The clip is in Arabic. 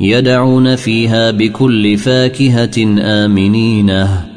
يدعون فيها بكل فاكهة امنينه